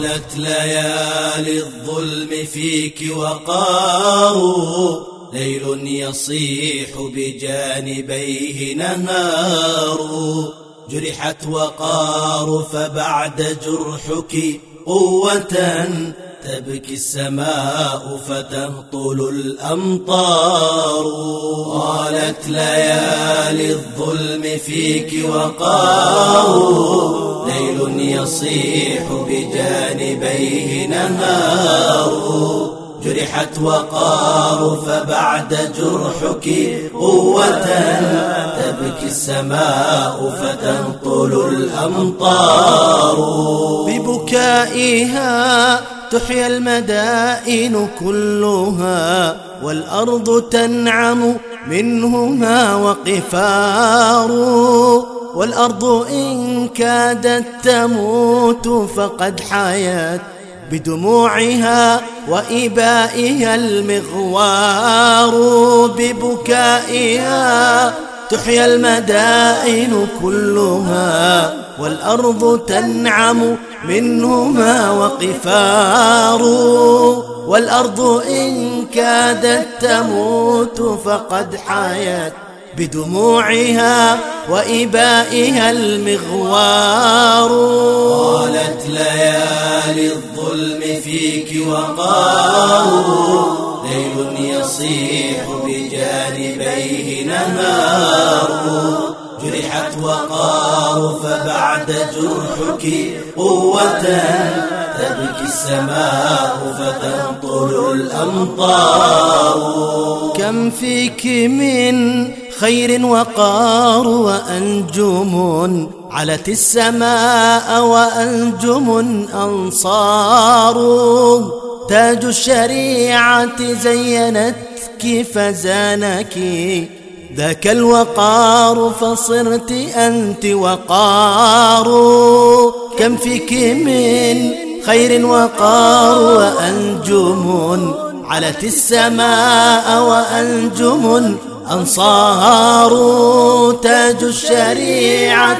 طالت ليالي الظلم فيك وقار ليل يصيح بجانبيه نهار جرحت وقار فبعد جرحك قوة تبكي السماء فتهطل الأمطار قالت ليالي الظلم فيك وقار يصيح بجانبيه نهار جرحت وقار فبعد جرحك قوة تبكي السماء فتنطل الأمطار. ببكائها تحيا المدائن كلها والأرض تنعم منهما وقفار. والأرض إن كادت تموت فقد حيت بدموعها وإبائها المغوار ببكائها. تحيا المدائن كلها والأرض تنعم منهما وقفار. والأرض إن كادت تموت فقد حيت بدموعها وإبائها المغوار. قالت ليالي الظلم فيك وقار. ليل يصيح بجانبيه نهار. جرحت وقار فبعد جرحك قوة. تبكي السماء فتنطل الأمطار. كم فيك من خير وقار وأنجم علت السماء وأنجم أنصار. تاج الشريعة زينتك فزانك. ذاك الوقار فصرت أنت وقار. كم فيك من خير وقار وأنجم علت السماء وأنجم أنصار تاج الشريعة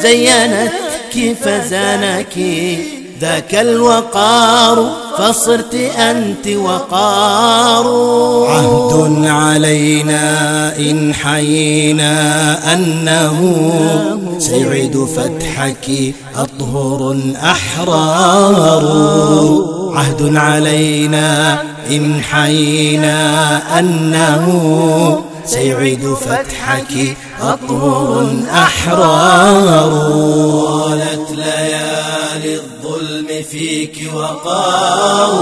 زينتك فزانك ذاك الوقار فصرت أنت وقار. عهد علينا إن حيينا أنه سيعيد فتحك أطهر أحرار. عهد علينا إن حيينا أنه سيعيد فتحك أطهر أحرار. قالت ليالي الظلم فيك وقار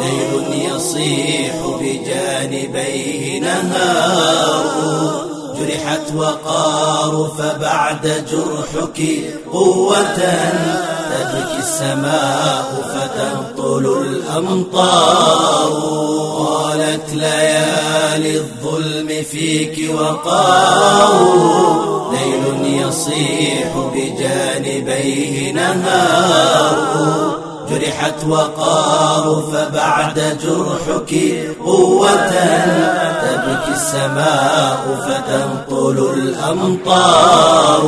ليل يصيح بجانبيه نهار. جرحت وقار فبعد جرحك قوة تبكي السماء فتهطل الأمطار. قالت ليالي الظلم فيك وقار ليل يصيح بجانبيه نهار. جرحت وقار فبعد جرحك قوة السماء فتنطل الأمطار.